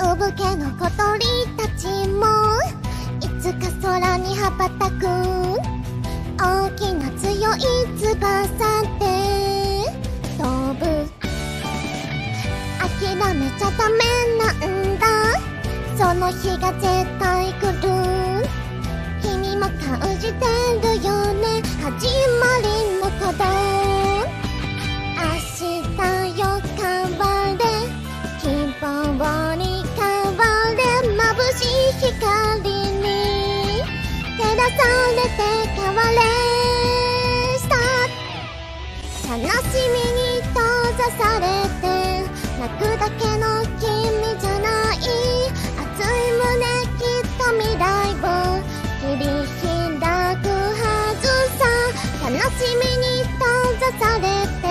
おぶけのことりたちもいつかそらにはばたくおおきなつよいつばさちゃダメなんだ。その日が絶対来る。君も感じてるよね。始まりの鼓動明日よ変われ。希望に変われ。眩しい光に。照らされて変われ。スタート悲しみに閉ざされて。泣くだけの君じゃない熱い胸きっと未来を切り開くはずさ悲しみに閉ざされて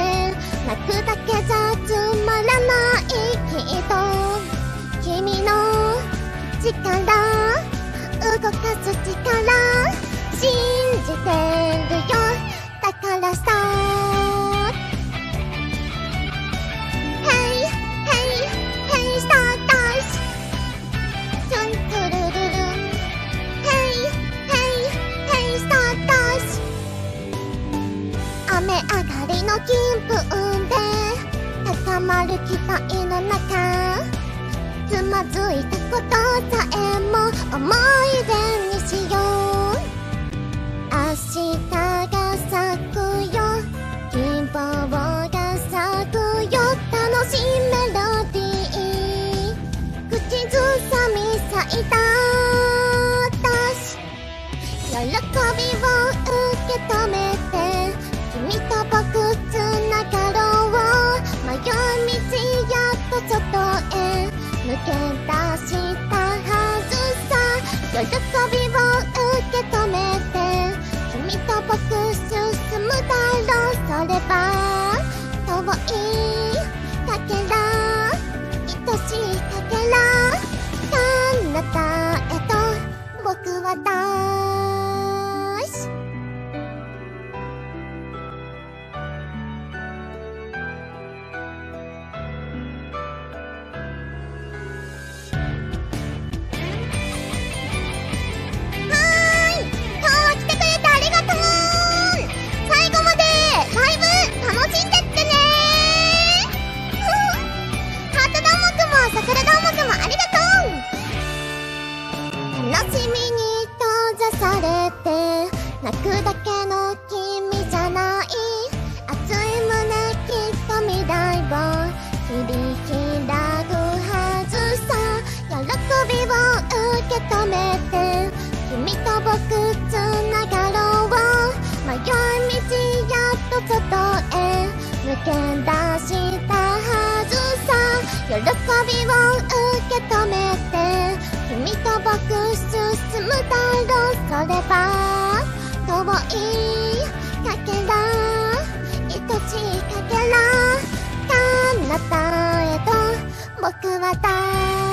泣くだけじゃつまらないきっと君の力動かす力分で高まる期待の中つまずいたことさえも思い出にしよう。明日が咲くよ希望が咲くよ楽しいメロディー。口ずさみ咲いた私。喜びを受け止めてけ出したはずさ。喜びを受け止めて君と僕進むだろう。それは遠いかけら愛しいかけら。彼方へと僕はダ泣くだけの君じゃない熱い胸きっと未来を切り開くはずさ喜びを受け止めて君と僕つながろう迷い道やっと外へ抜け出したはずさ喜びを受け止めて君と僕進むだろう。それは遠いかけら愛しいかけら彼方へと僕はダ